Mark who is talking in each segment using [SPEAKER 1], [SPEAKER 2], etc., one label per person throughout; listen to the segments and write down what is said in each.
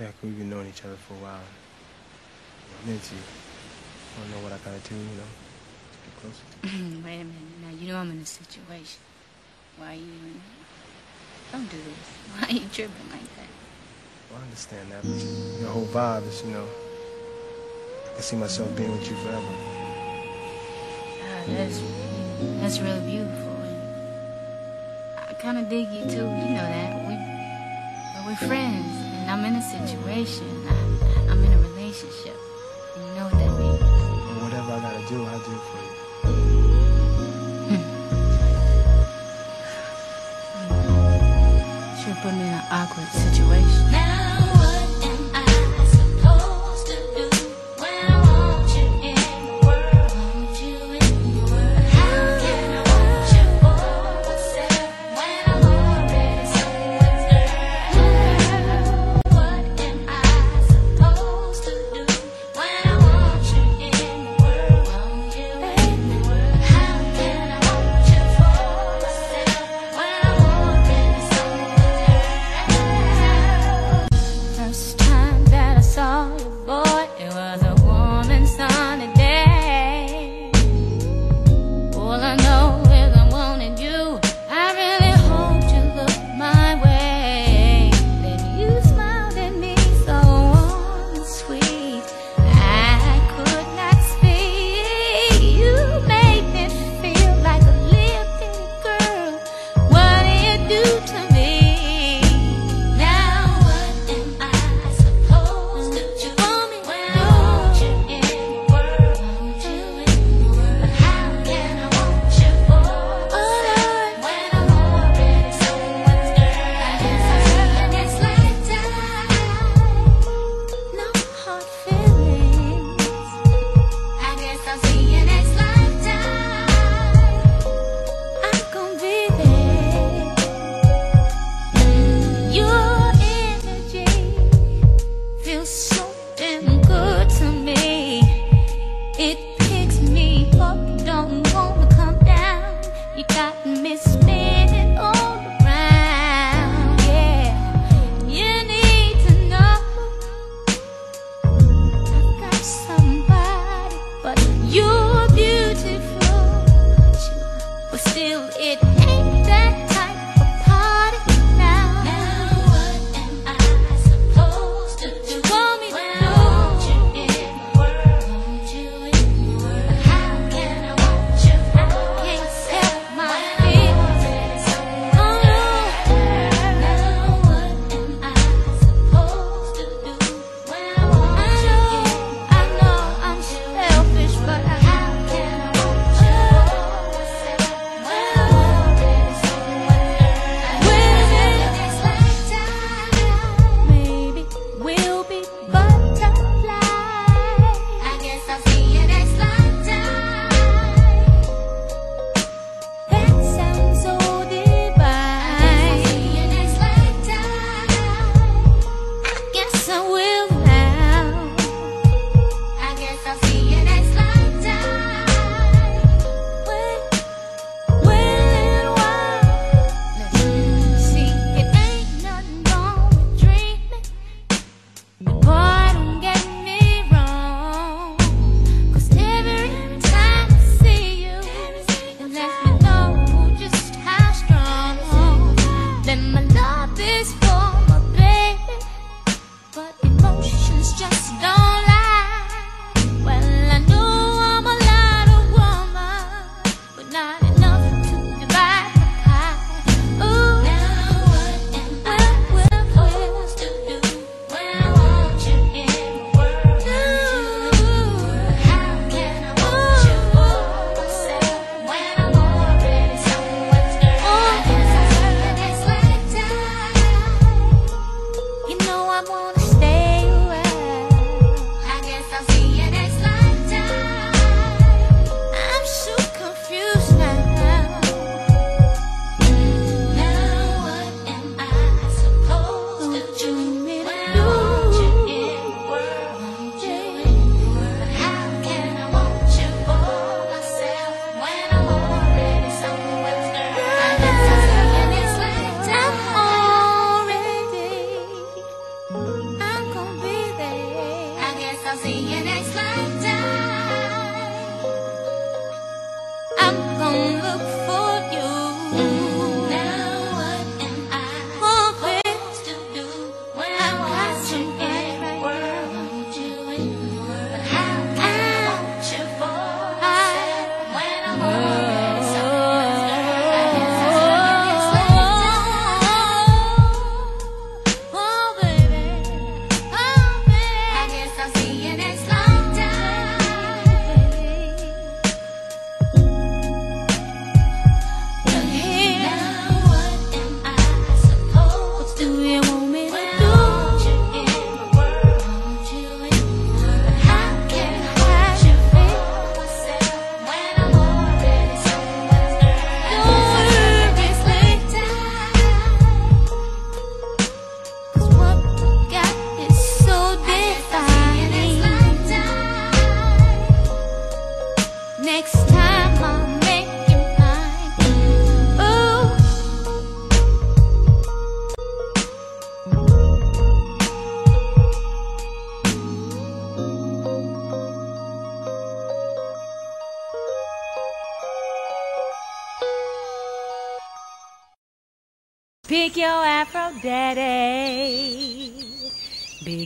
[SPEAKER 1] Yeah, we've been knowing each other for a while. I'm into you. I don't know what I gotta do, you know. Get closer.
[SPEAKER 2] Wait a minute. Now you know I'm in a situation. Why are you in Don't do this. Why are you tripping like that?
[SPEAKER 1] Well, I understand that, but your whole vibe is, you know, I can see myself being with you forever.
[SPEAKER 2] Uh, that's that's really beautiful. And I kind of dig you too. You know that we we're friends. I'm in a situation. I, am in a relationship. You know what that means.
[SPEAKER 1] And whatever I gotta do, I'll do
[SPEAKER 2] it
[SPEAKER 3] for you. Hmm. You
[SPEAKER 2] put me
[SPEAKER 3] in an awkward situation.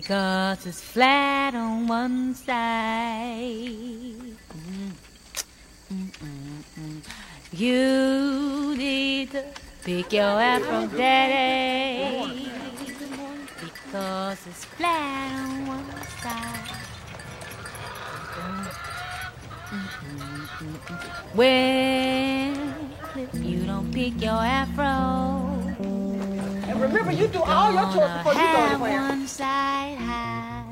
[SPEAKER 3] because it's flat on one side. Mm. mm, mm, mm. You need to pick your afro daddy because it's flat on one side. Well, if you don't pick your afro
[SPEAKER 4] remember, you do all your chores before you go anywhere.
[SPEAKER 3] One side high.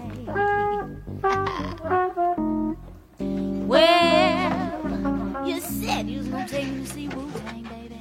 [SPEAKER 3] well, you said you was gonna take me to see Wu Tang, baby.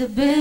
[SPEAKER 3] The bills.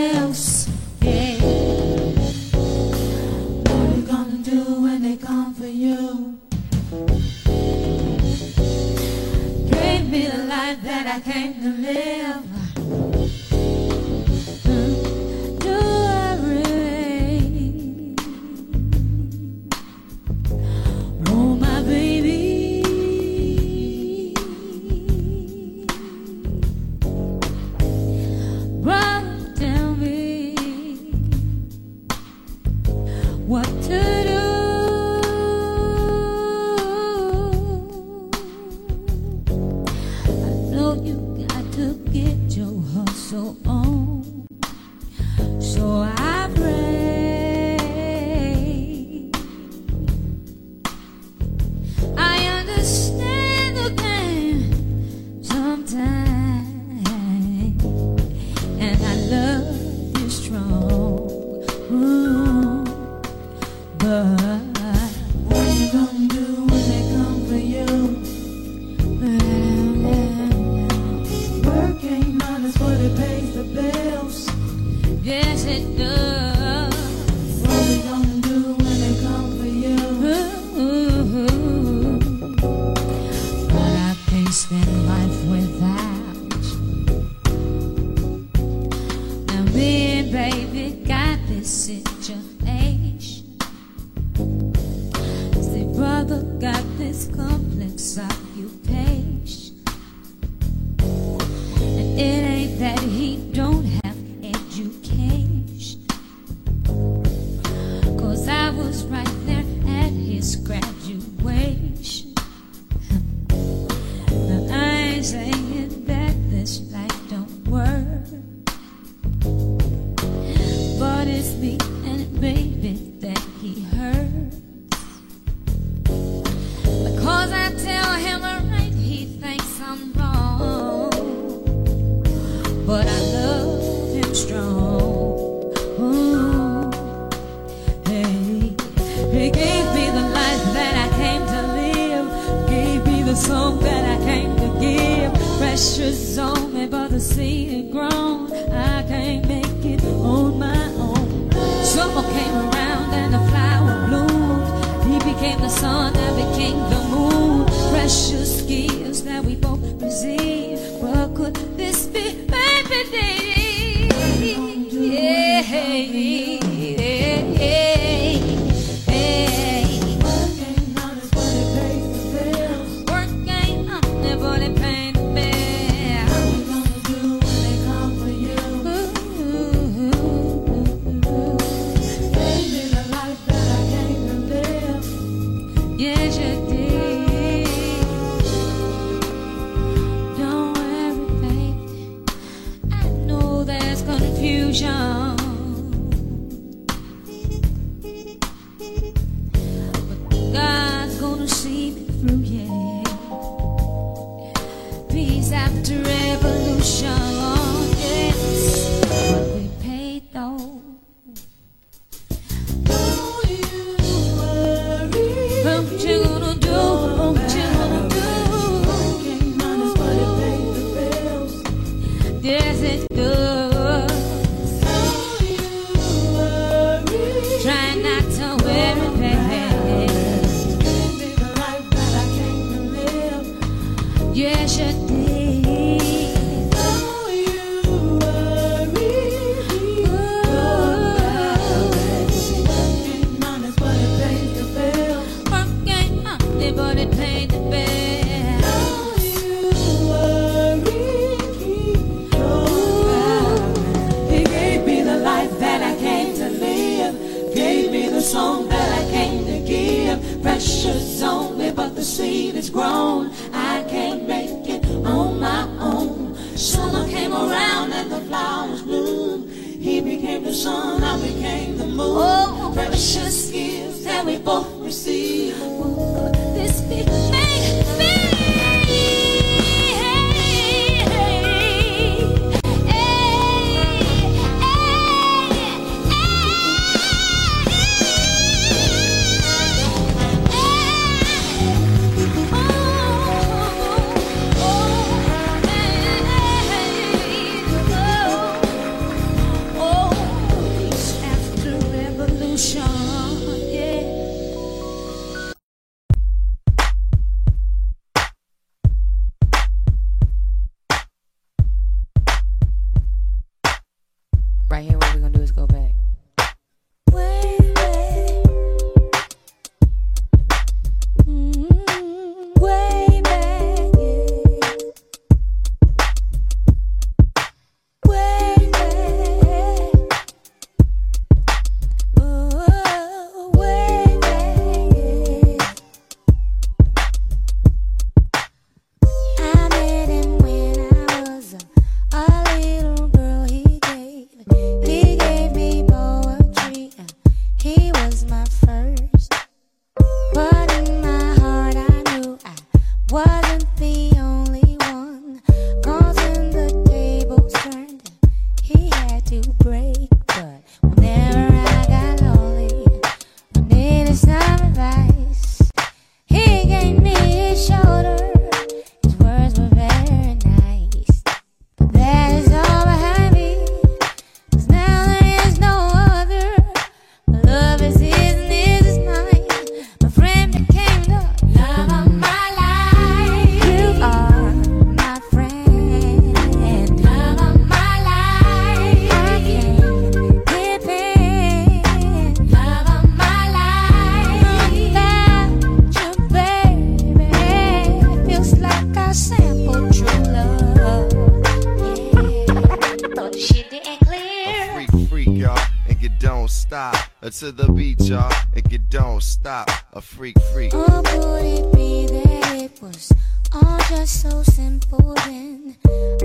[SPEAKER 5] stop until the beat, y'all. If you don't stop, a freak freak.
[SPEAKER 3] Or would it be that it was all just so simple then?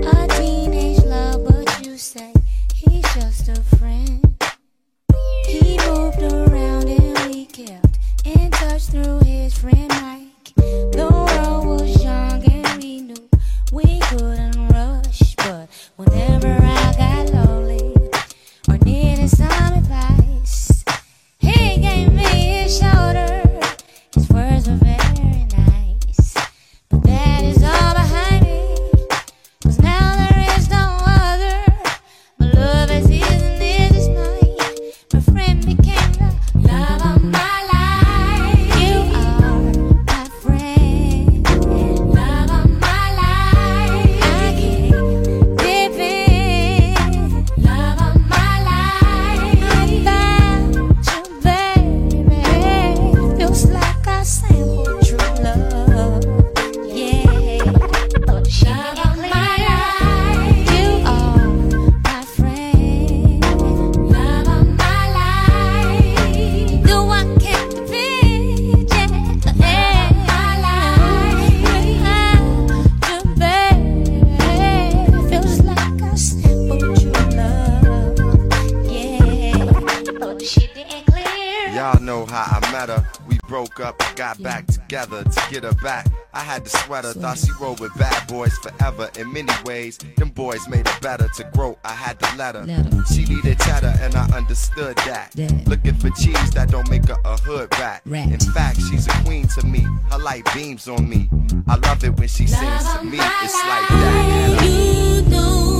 [SPEAKER 3] A teenage love, but you say he's just a friend. He moved around and we kept in touch through his friend Mike.
[SPEAKER 5] always made it better. To grow, I had
[SPEAKER 6] the letter.
[SPEAKER 5] She needed cheddar, and I understood that.
[SPEAKER 6] Yeah.
[SPEAKER 5] Looking for cheese that don't make her a hood rat.
[SPEAKER 6] rat.
[SPEAKER 5] In fact, she's a queen to me. Her light beams on me. I love it when she love sings to me. It's like that.
[SPEAKER 3] You know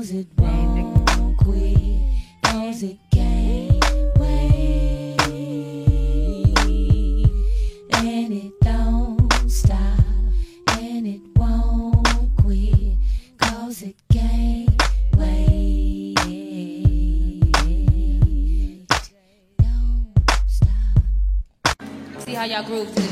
[SPEAKER 3] knows it,
[SPEAKER 7] won't quit. Knows it can't wait. And it don't stop, and it won't quit. Cause it can't wait. Don't stop.
[SPEAKER 3] See how y'all groove to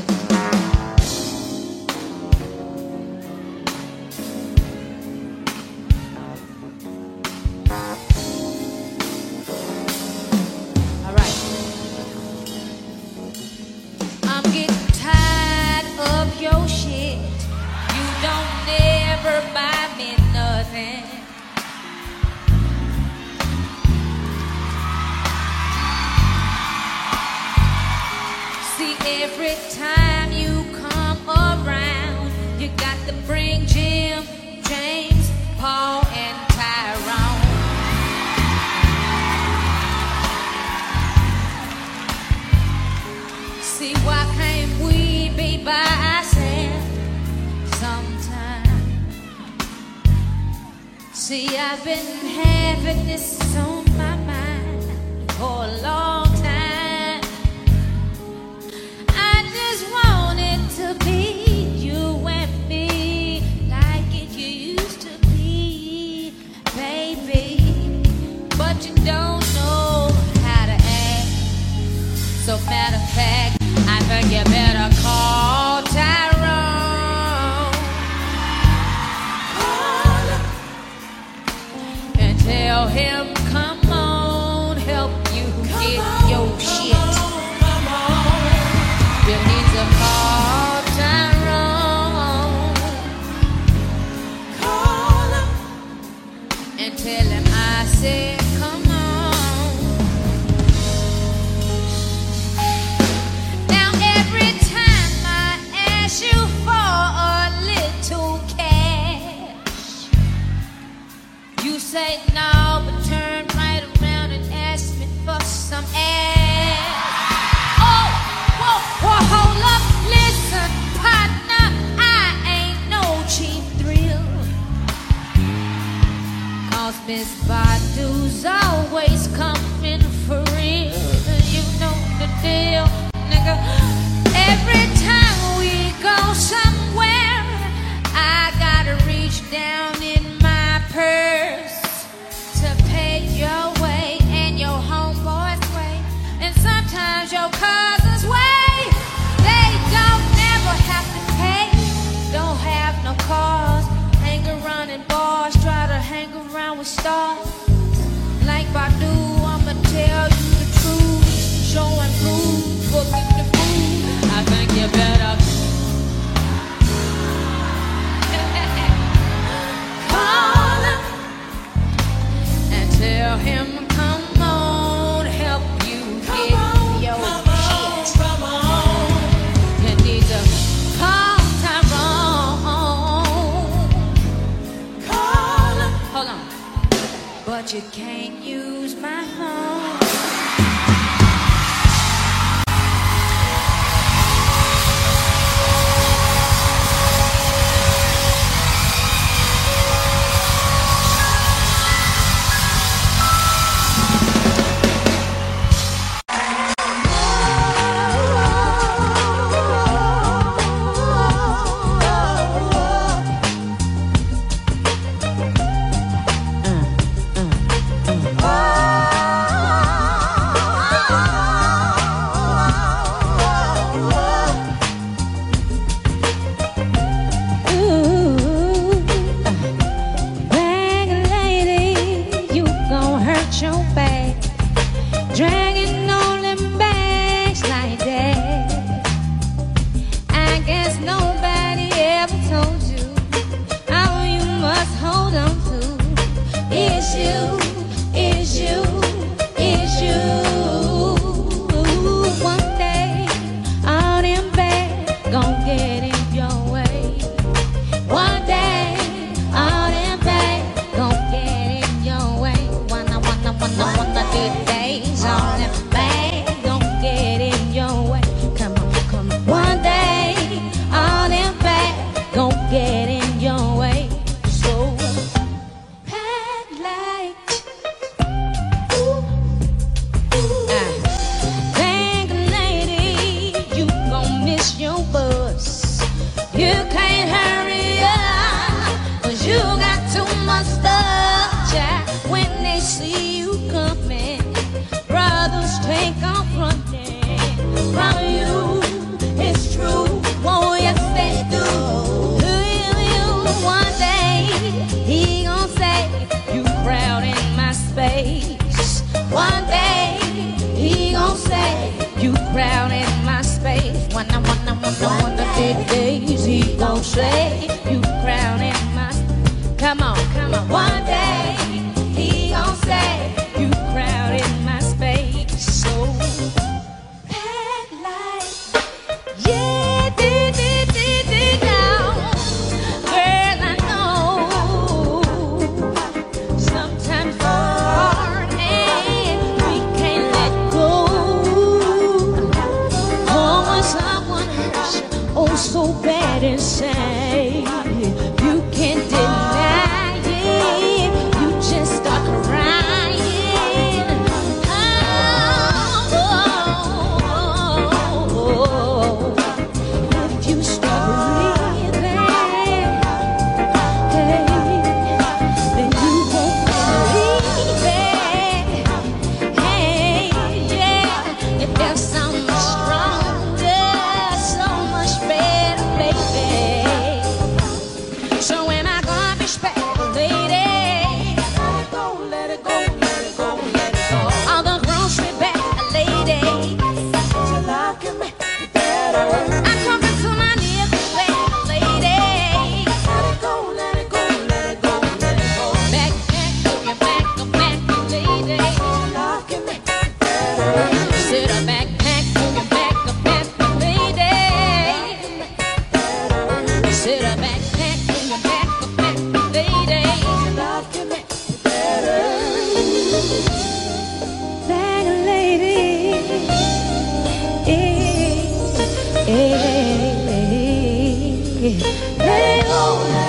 [SPEAKER 3] Let it go,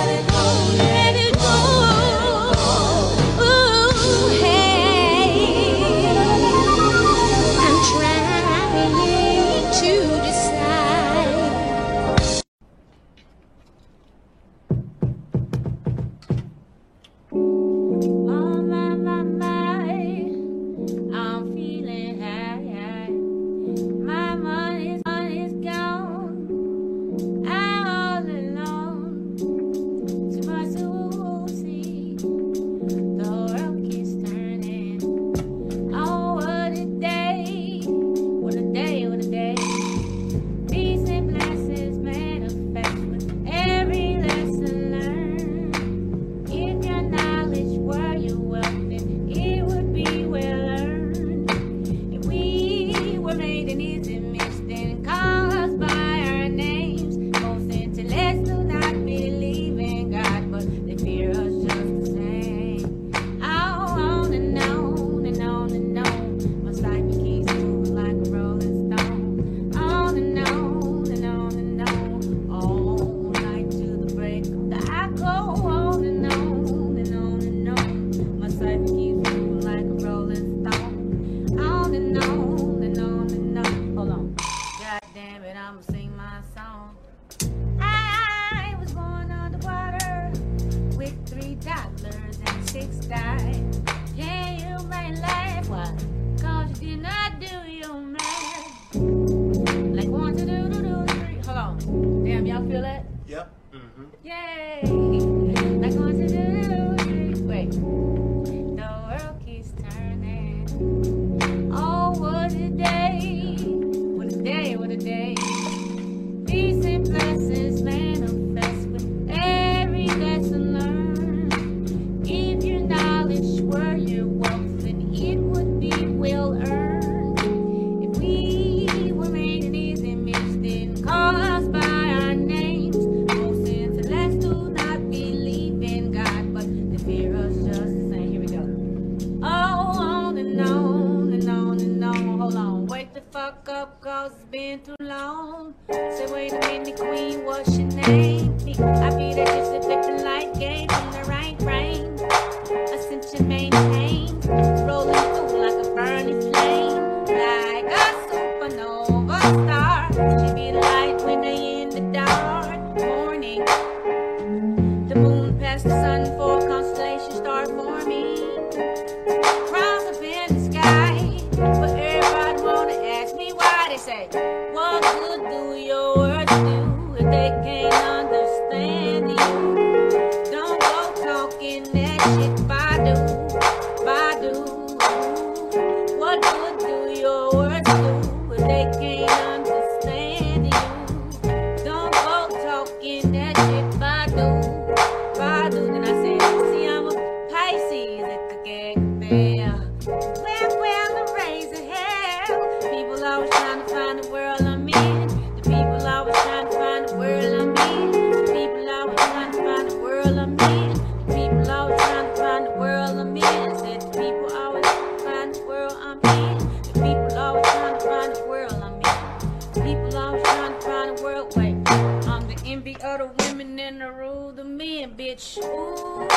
[SPEAKER 3] the other women in the room, the men, bitch. Ooh,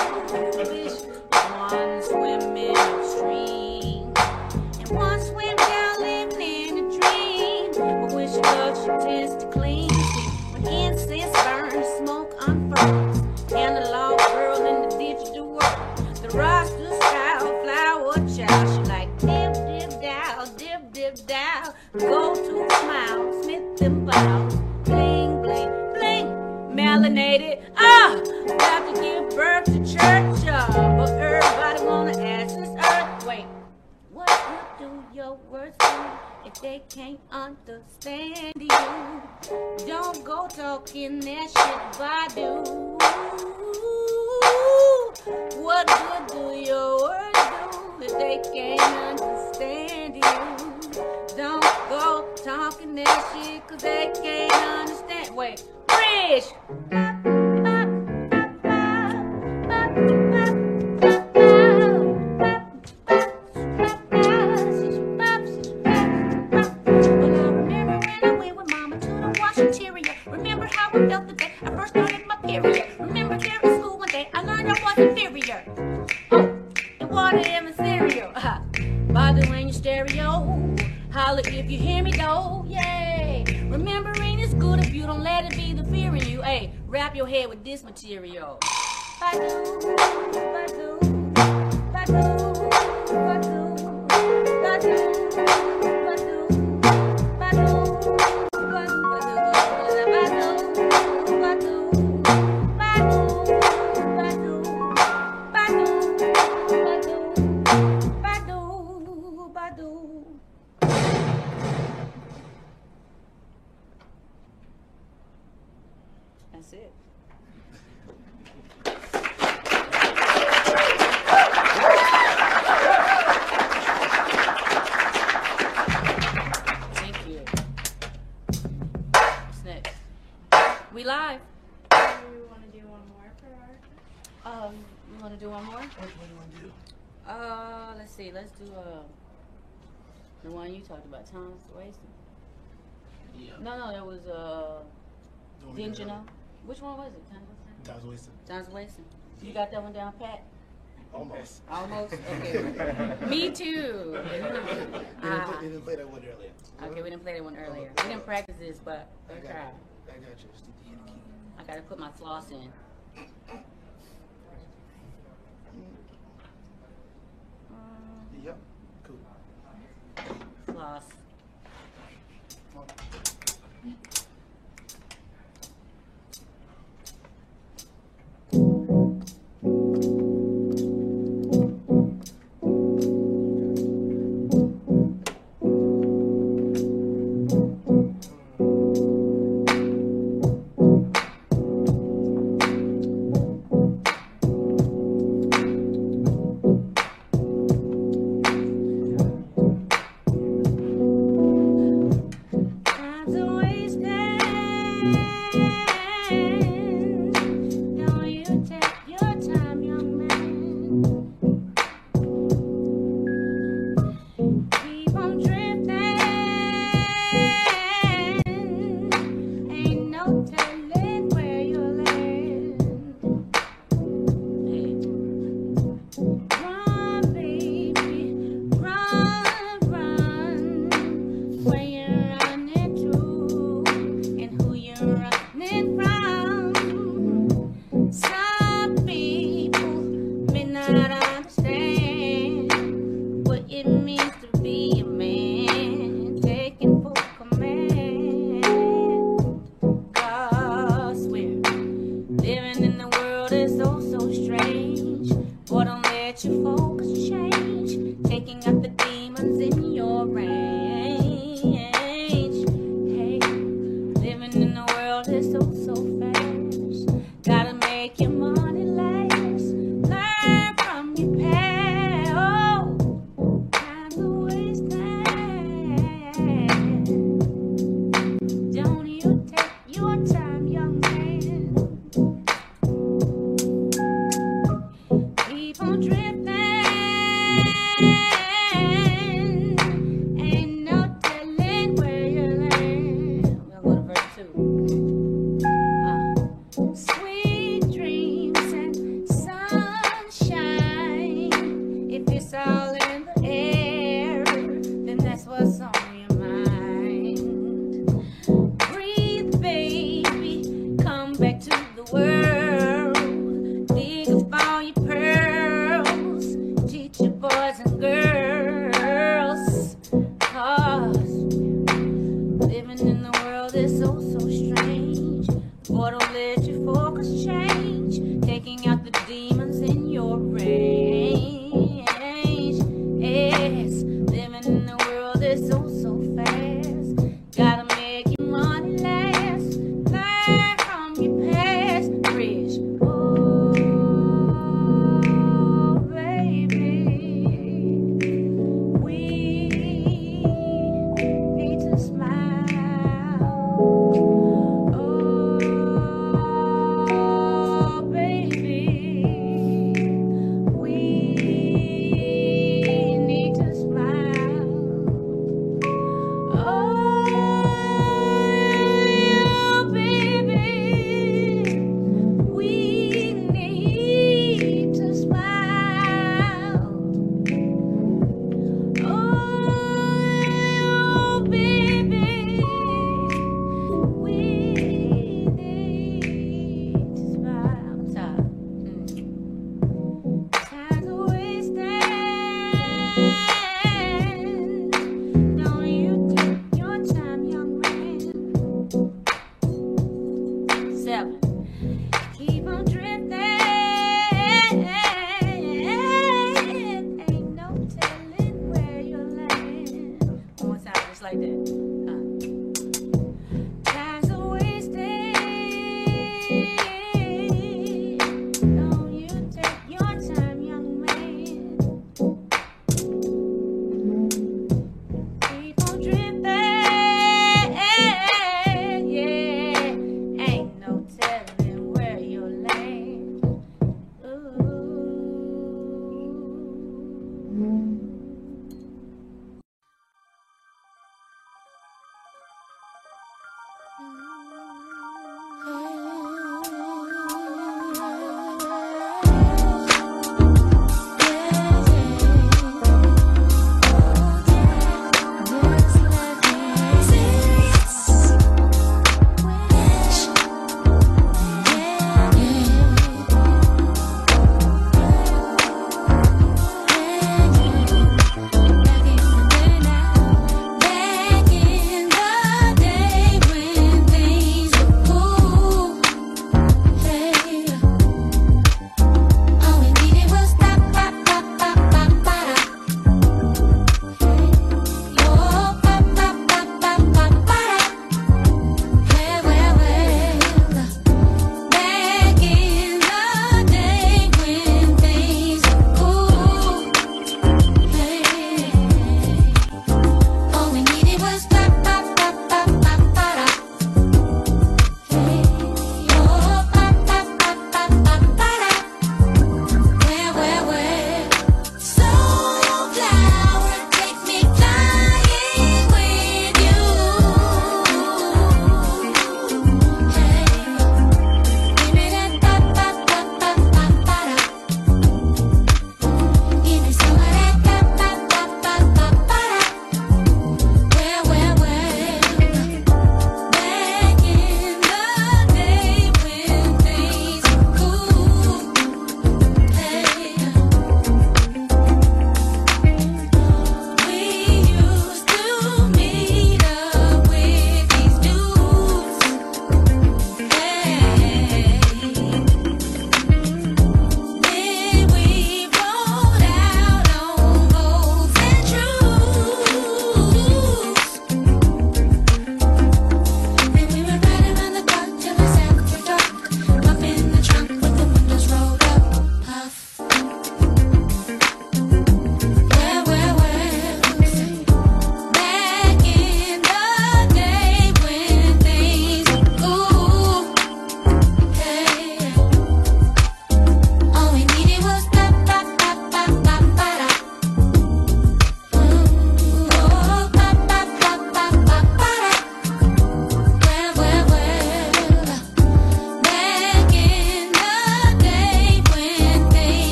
[SPEAKER 3] bitch. One swimming they can't understand you? Don't go talking that shit, Badu. What good do your words do if they can't understand you? Don't go talking that shit, cause they can't understand. Wait, Bridge! I felt the day I first started my period. Remember there in school one day I learned I was inferior. Oh, and water in my cereal. In your stereo. Holla if you hear me though, yay. Remembering is good if you don't let it be the fear in you. Hey, wrap your head with this material. Badu, badu, badu,
[SPEAKER 8] one
[SPEAKER 3] you talked about, Thomas Wasting.
[SPEAKER 1] Yeah.
[SPEAKER 3] No, no, that was uh
[SPEAKER 1] didn't
[SPEAKER 3] you
[SPEAKER 1] know?
[SPEAKER 3] Which one was it? Thomas Wasting?
[SPEAKER 1] Time's wasted.
[SPEAKER 3] Thomas Wasting. You got that one down pat?
[SPEAKER 1] Almost.
[SPEAKER 3] Almost. Okay. Me too.
[SPEAKER 1] We didn't, play, we didn't play that one earlier.
[SPEAKER 3] Okay, we didn't play that one earlier. We didn't practice this, but
[SPEAKER 1] I got. I got you. Just the key.
[SPEAKER 3] I gotta put my floss in.
[SPEAKER 1] Yep. Cool.
[SPEAKER 3] Floss.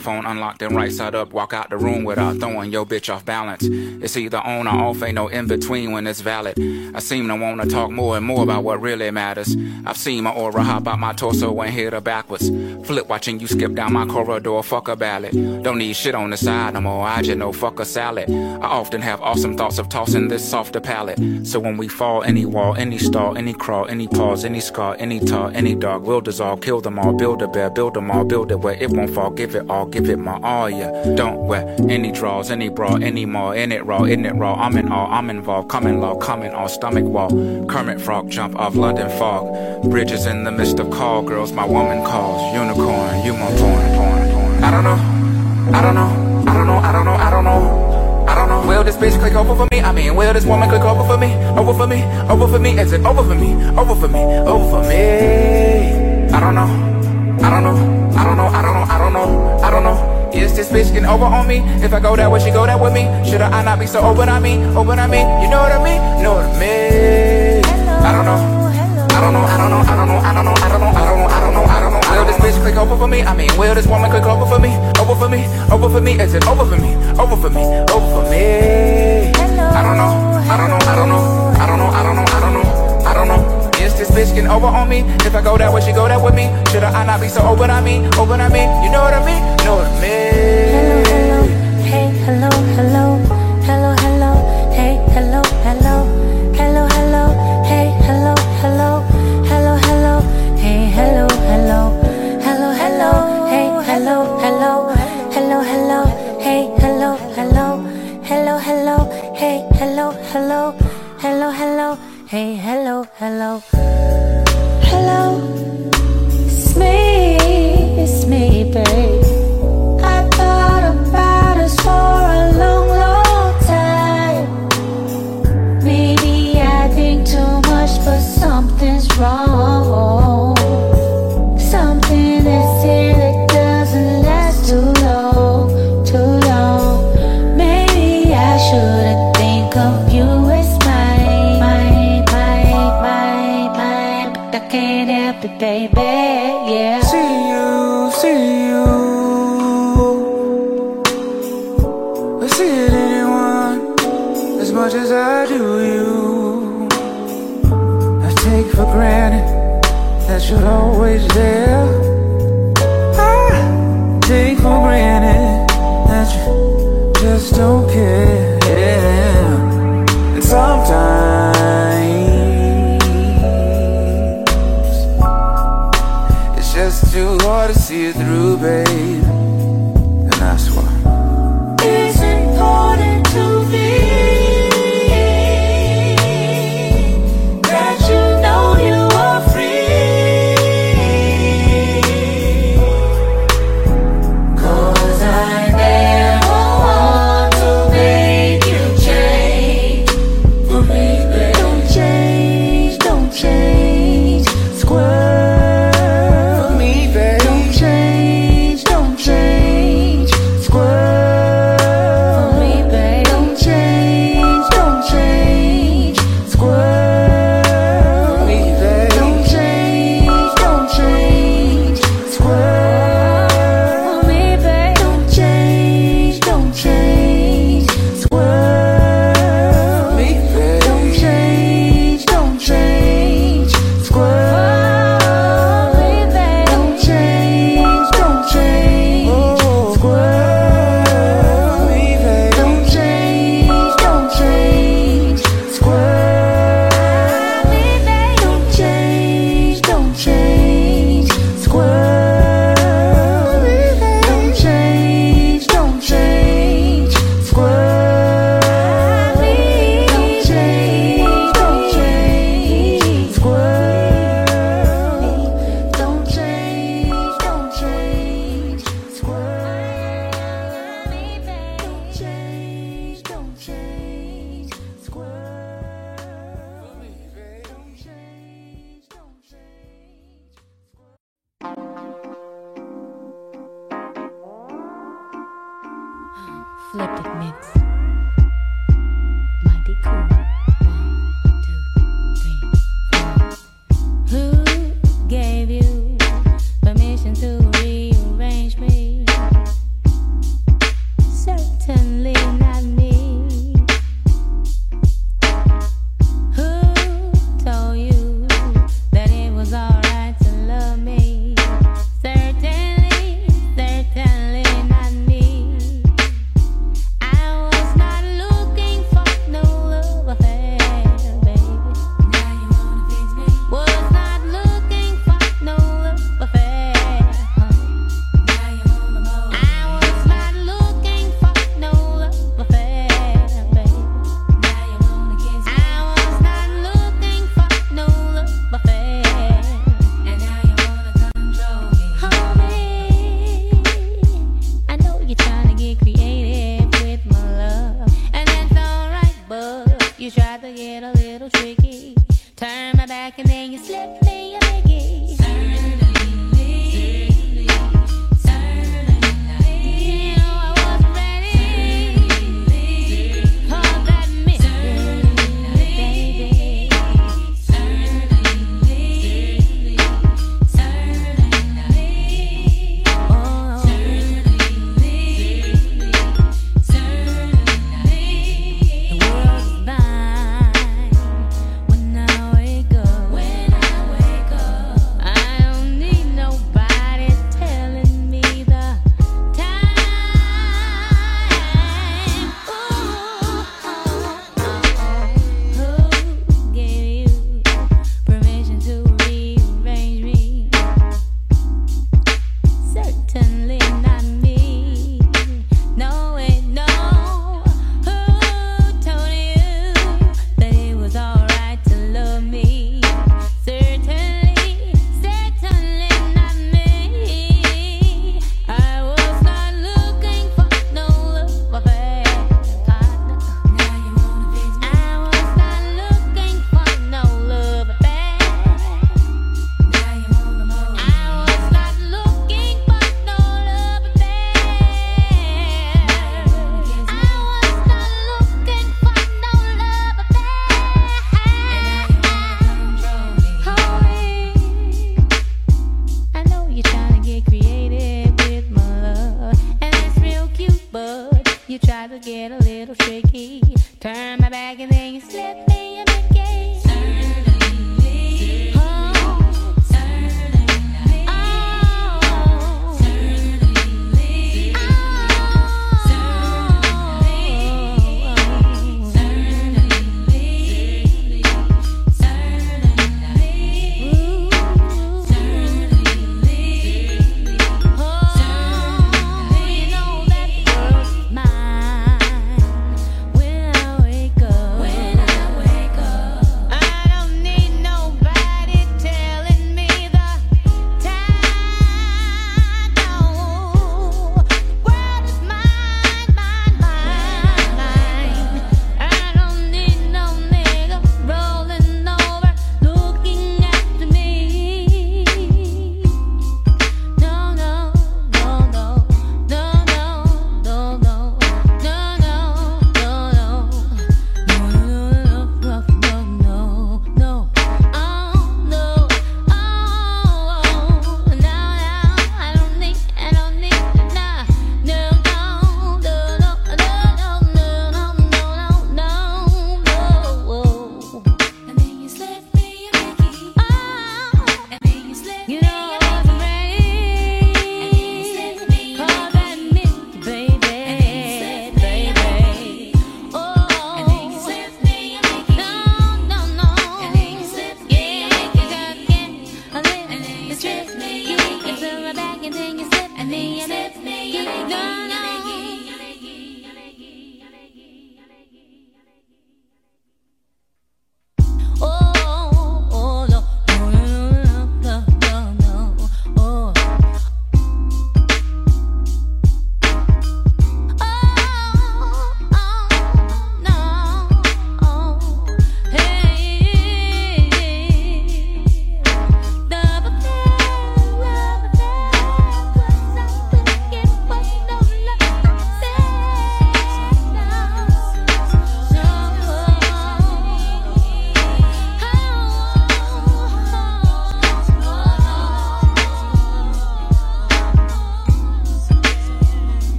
[SPEAKER 9] Phone unlocked and right side up. Walk out the room without throwing your bitch off balance. It's either on or off, ain't no in between when it's valid. I seem to wanna talk more and more about what really matters. I've seen my aura hop out my torso and hit her backwards. Flip watching you skip down my corridor, fuck a ballad. Don't need shit on the side no more, I just know fuck a salad. I often have awesome thoughts of tossing this softer palate. So when we fall, any wall, any stall, any crawl, any pause, any scar, any tar, any dog, will dissolve, kill them all, build a bear, build them all, build it where it won't fall, give it all, give it my all, yeah. Don't wear any draws, any bra, any more, in it raw, in it raw. I'm in all, I'm involved, common law, in all, stomach wall. Kermit frog, jump off London fog. Bridges in the midst of call, girls, my woman calls. Unicorn, you my porn, porn, porn. I don't know, I don't know, I don't know, I don't know, I don't know. I don't know,
[SPEAKER 3] will this bitch click over for me? I mean, will this woman click over for me? Over for me, over for me, is it over for me? Over for me, over for me. Over for me. this bitch getting over on me. If I go that way, she go that with me. Should I, not be so open on me? Open on me? You know what I mean? Know what I mean? I don't know. I don't know, I don't know, I don't know, I don't know, I don't know, I don't know, I don't know, I don't know. Will this bitch click over for me? I mean, will this woman click over for me? Over for me, over for me, is it over for me? Over for me, over for me. I don't know, I don't know, I don't know, I don't know, I don't know, I don't know, I don't know. Is this bitch getting over on me? If I go that way, she go that with me. Should I not be so open on me? Open on me, you know what I mean? Know what I mean?
[SPEAKER 10] Afflicted Mix.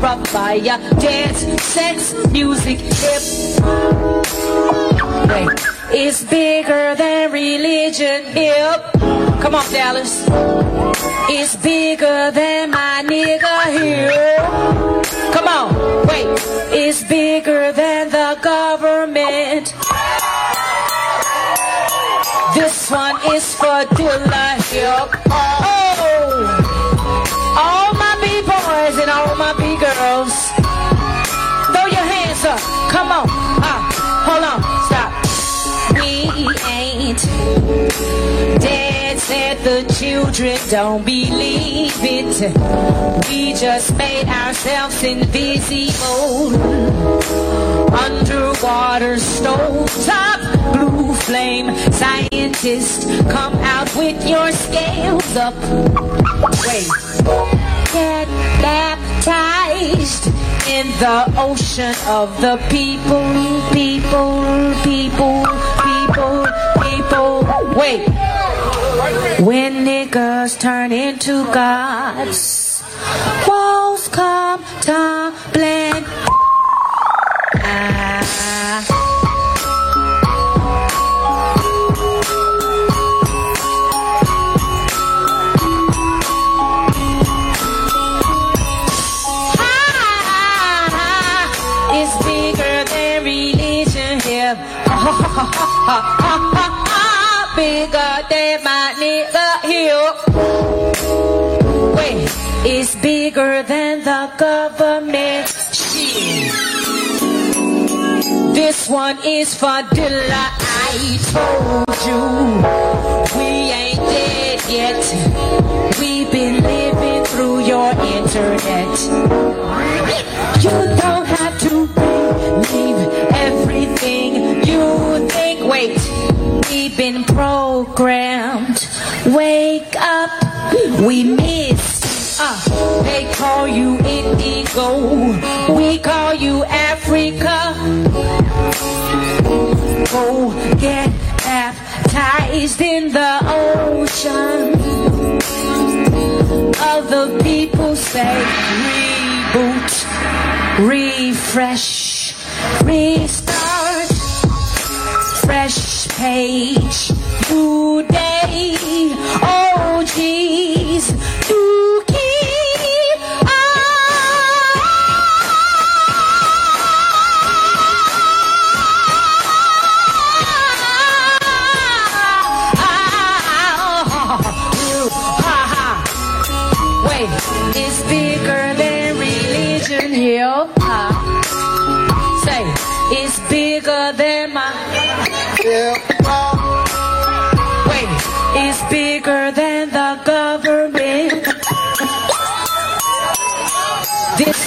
[SPEAKER 3] Rastafari, dance, sex, music, hip. Wait, it's bigger than religion, hip. Come on, Dallas. It's bigger than my nigga here. Come on, wait. It's bigger than dead, said the children. Don't believe it. We just made ourselves invisible. Underwater stove top, blue flame scientist, come out with your scales up. Wait, get baptized in the ocean of the people, people, people, people, people. Wait, when niggas turn into gods, walls come tumbling. Ah. It's bigger bigger than my nigga here. Wait, it's bigger than the government. Shit. This one is for Dilla. I told you we ain't dead yet. We've been living through your internet. You don't have to believe everything you think. Wait, we've been programmed. Wake up, we missed. Uh, they call you indigo, we call you Africa. Go get baptized in the ocean. Other people say reboot, refresh, restart, fresh page,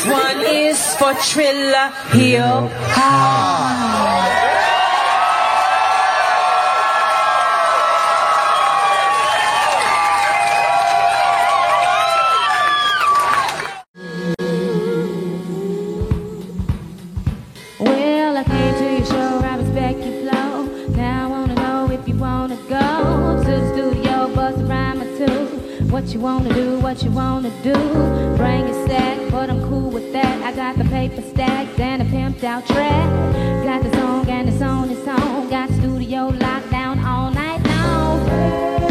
[SPEAKER 3] This one is for Dilla Hip Hop.
[SPEAKER 6] Wanna do, what you wanna do. Bring your stack, but I'm cool with that. I got the paper stacked and a pimped out track. Got the song and the song is on. Got studio locked down all night long.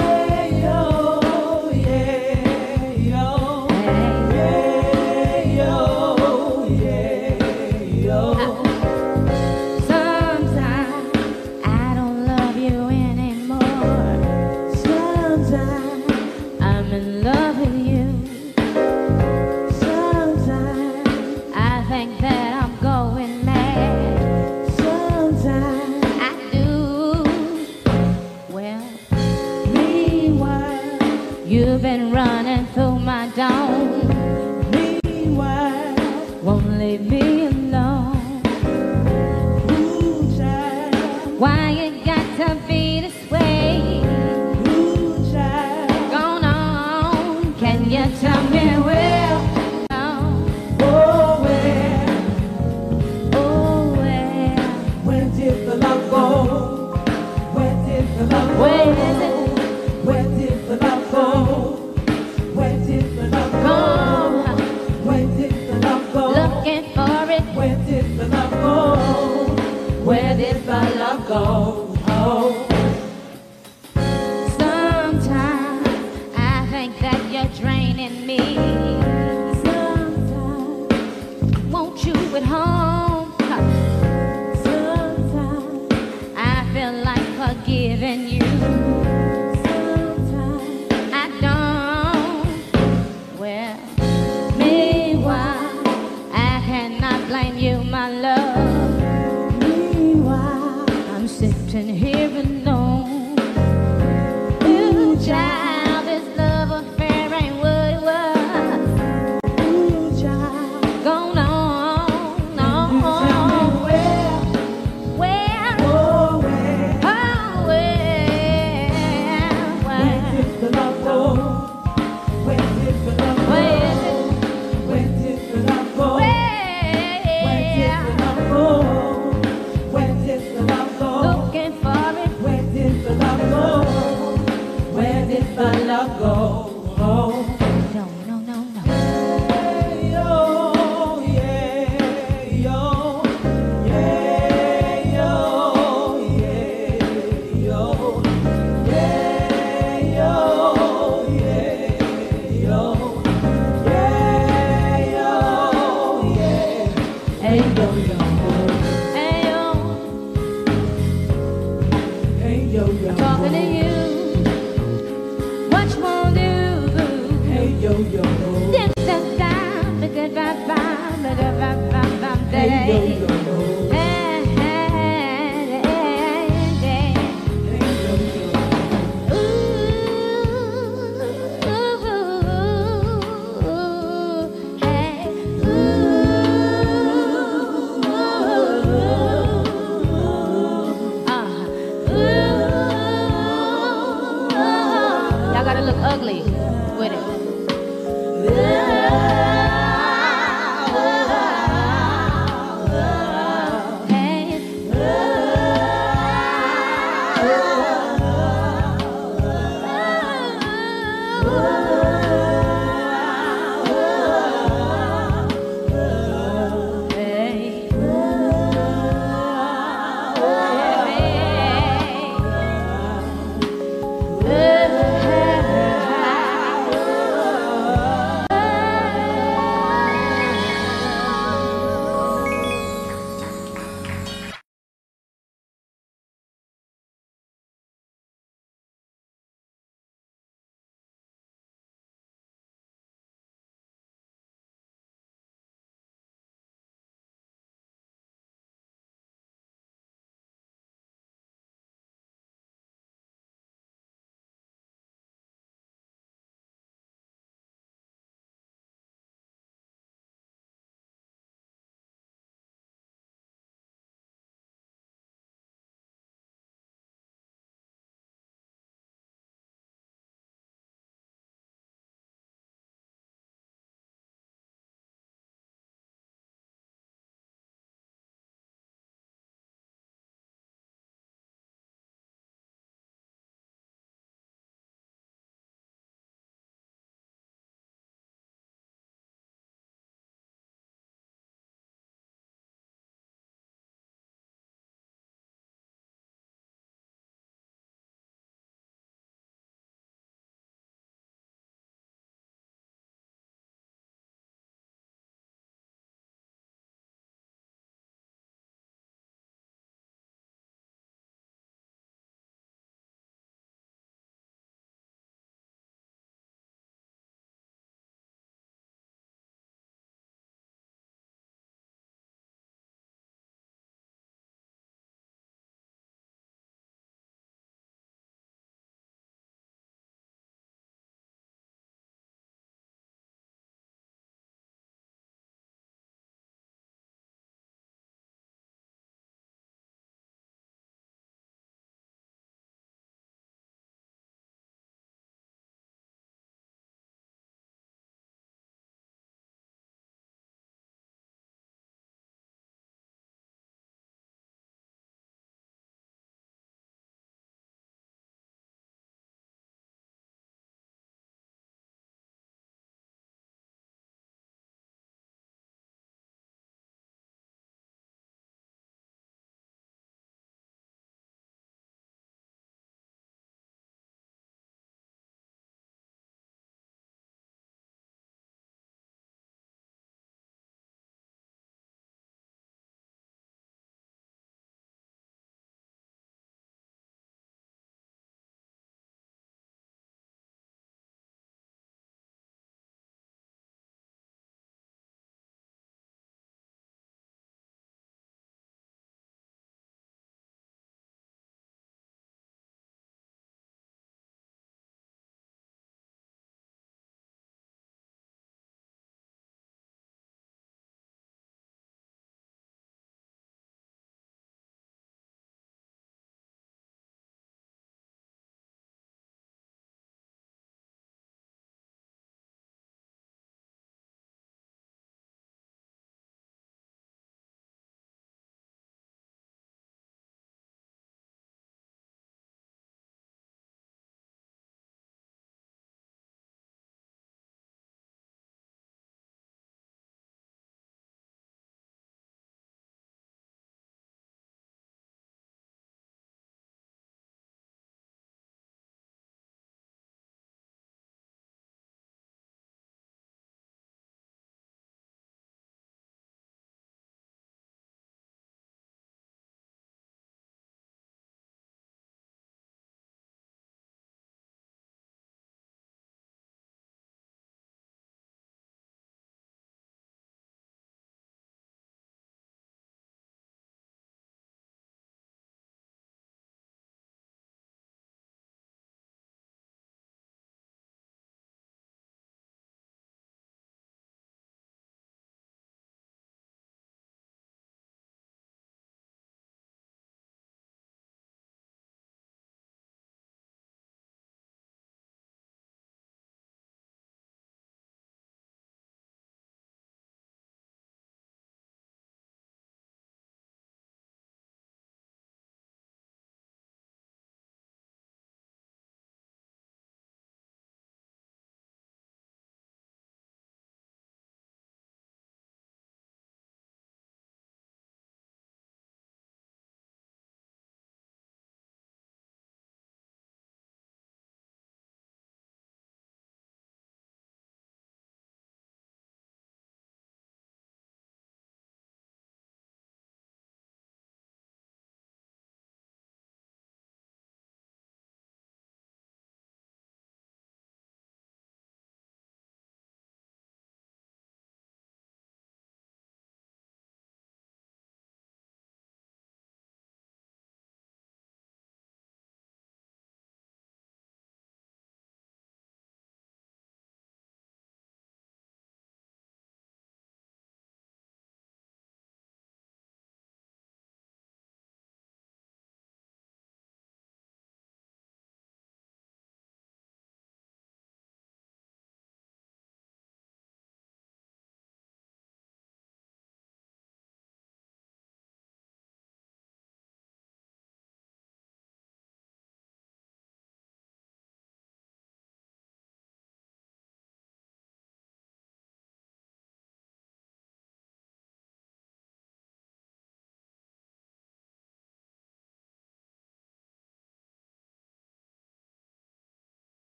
[SPEAKER 3] I'm sitting here